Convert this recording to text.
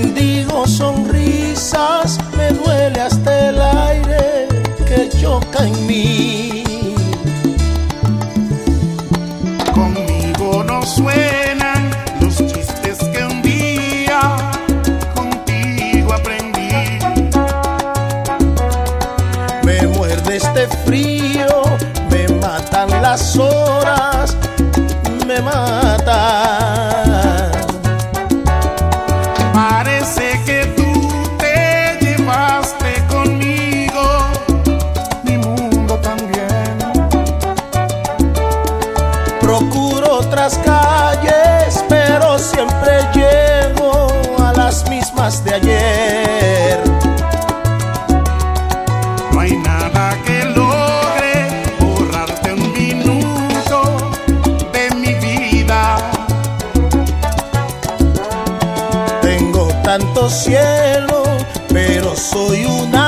Mendigo sonrisas, me duele hasta el aire que choca en mí. Conmigo no suenan los chistes que un día contigo aprendí. Me muerde este frío, me matan las horas, me matan. Mismas de ayer. No hay nada que logre borrarte un minuto de mi vida. Tengo tanto cielo, pero soy un ave perdida.